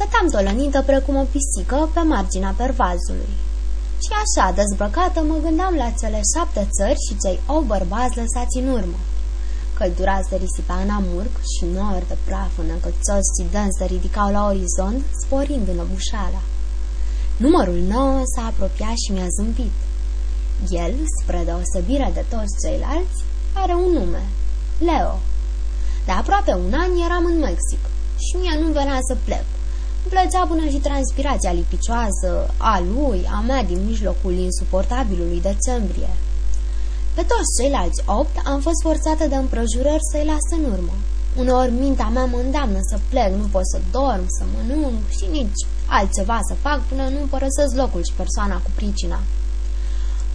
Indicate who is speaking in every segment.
Speaker 1: Stăteam tolănită precum o pisică pe marginea pervazului. Și așa, dezbrăcată, mă gândeam la cele șapte țări și cei ou bărbați lăsați în urmă. Căldura se risipea în amurg și nori de praf încățoși și dânsi se ridicau la orizont, sporind în obușala. Numărul nouă s-a apropiat și mi-a zâmbit. El, spre deosebire de toți ceilalți, are un nume, Leo. De aproape un an eram în Mexic și mie nu venea să plec. Îmi plăcea până și transpirația lipicioasă a lui, a mea din mijlocul insuportabilului decembrie. Pe toți ceilalți opt am fost forțată de împrejurări să-i las în urmă. Uneori mintea mea mă îndeamnă să plec, nu pot să dorm, să mănânc și nici altceva să fac până nu părăsesc locul și persoana cu pricina.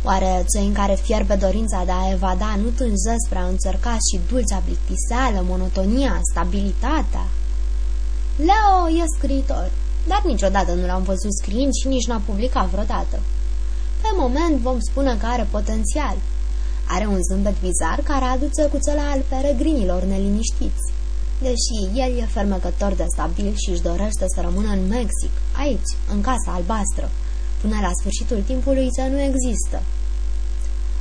Speaker 1: Oare cei în care fierbe dorința de a evada nu tânjesc spre a încerca și dulcea plictiseală, monotonia, stabilitatea? Leo e scriitor, dar niciodată nu l-am văzut scriind și nici n-a publicat vreodată. Pe moment vom spune că are potențial, are un zâmbet bizar care aduce cu cel al peregrinilor neliniștiți. Deși el e fermecător de stabil și își dorește să rămână în Mexic, aici, în Casa Albastră, până la sfârșitul timpului ce nu există.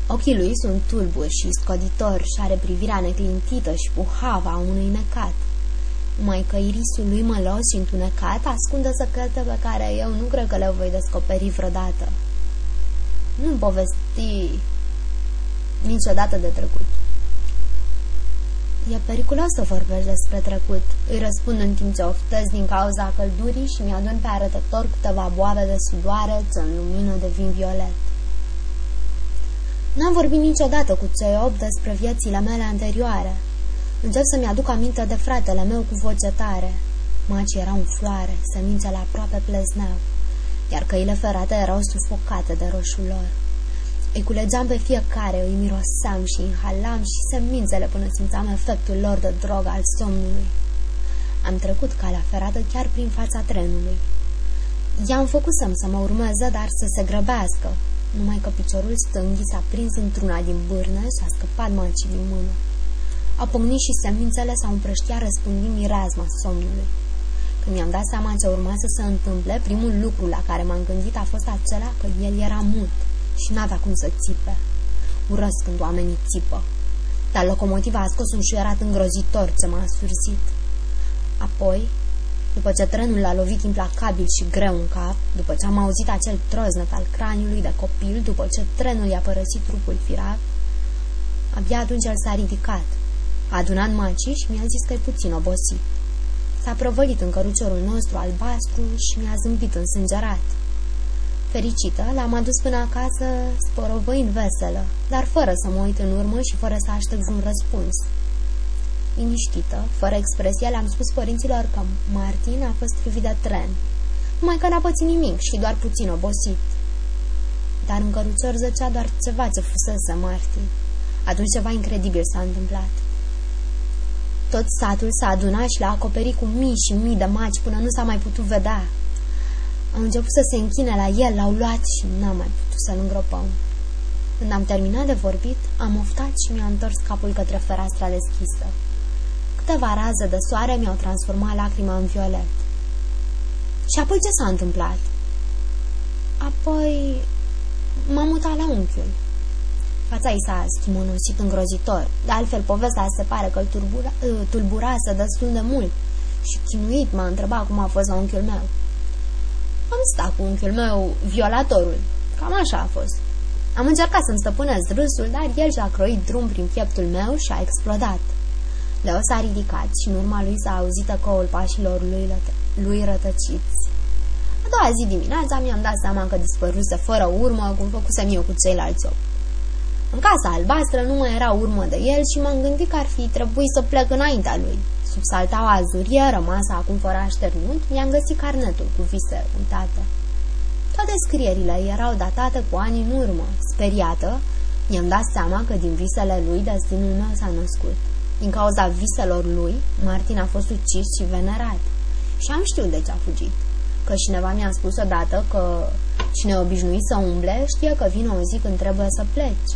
Speaker 1: Ochii lui sunt tulburi și scoditori și are privirea neclintită și puhava a unui necat. Numai că irisul lui mălos și întunecat ascunde secrete pe care eu nu cred că le voi descoperi vreodată. Nu povesti niciodată de trecut. E periculos să vorbești despre trecut, îi răspund în timp ce oftez din cauza căldurii și mi-adun pe arătător câteva boabe de sudoare ce în lumină devin violet. N-am vorbit niciodată cu cei opt despre viețile mele anterioare. Încep să-mi aduc aminte de fratele meu cu voce tare. Macii erau în floare, semințele aproape plezneau, iar căile ferate erau sufocate de roșul lor. Îi culegeam pe fiecare, îi miroseam și inhalam și semințele până simțeam efectul lor de drog al somnului. Am trecut calea ferată chiar prin fața trenului. I-am făcut să mă urmeze, dar să se grăbească, numai că piciorul stâng s-a prins într-una din bârne și a scăpat macii din mână. A pocnit și semințele s-au împrăștiat răspândind mireazma somnului. Când mi-am dat seama ce urma să se întâmple, primul lucru la care m-am gândit a fost acela că el era mut și n-avea cum să țipe. Urăsc când oamenii țipă. Dar locomotiva a scos un șuierat îngrozitor ce m-a surzit. Apoi, după ce trenul l-a lovit implacabil și greu în cap, după ce am auzit acel troznet al craniului de copil, după ce trenul i-a părăsit trupul firav, abia atunci el s-a ridicat, a adunat macii și mi-a zis că e puțin obosit. S-a prăvălit în căruciorul nostru albastru și mi-a zâmbit însângerat. Fericită, l-am adus până acasă sporovăind veselă, dar fără să mă uit în urmă și fără să aștept un răspuns. Liniștită, fără expresie, le-am spus părinților că Martin a fost privit de tren, numai că n-a pățit nimic și doar puțin obosit. Dar în cărucior zăcea doar ceva ce fusese Martin. Atunci ceva incredibil s-a întâmplat. Tot satul s-a adunat și l-a acoperit cu mii și mii de maci până nu s-a mai putut vedea. Am început să se închine la el, l-au luat și n-am mai putut să-l îngropăm. Când am terminat de vorbit, am oftat și mi-am întors capul către fereastra deschisă. Câteva raze de soare mi-au transformat lacrima în violet. Și apoi ce s-a întâmplat? Apoi m-am mutat la unchiul. Fața i s-a schimonosit îngrozitor, de altfel povestea se pare că îl tulbura, tulburase destul de mult și chinuit m-a întrebat cum a fost la unchiul meu. Am stat cu unchiul meu, violatorul. Cam așa a fost. Am încercat să-mi stăpânesc râsul, dar el și-a croit drum prin pieptul meu și a explodat. Leo s-a ridicat și în urma lui s-a auzit ecoul pașilor lui, lui rătăciți. A doua zi dimineața mi-am dat seama că dispăruse fără urmă, cum făcusem eu cu ceilalți opt. În casa albastră nu mai era urmă de el și m-am gândit că ar fi trebuit să plec înaintea lui. Sub saltaua azurie, rămasă acum fără așternut, mi-am găsit carnetul cu vise uitate. Toate scrierile erau datate cu ani în urmă. Speriată, mi-am dat seama că din visele lui destinul meu s-a născut. Din cauza viselor lui, Martin a fost ucis și venerat. Și am știut de ce a fugit. Că cineva mi-a spus odată că cine obișnuit să umble știe că vine o zi când trebuie să pleci.